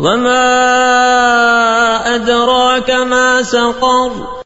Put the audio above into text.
وما أدراك ما سقر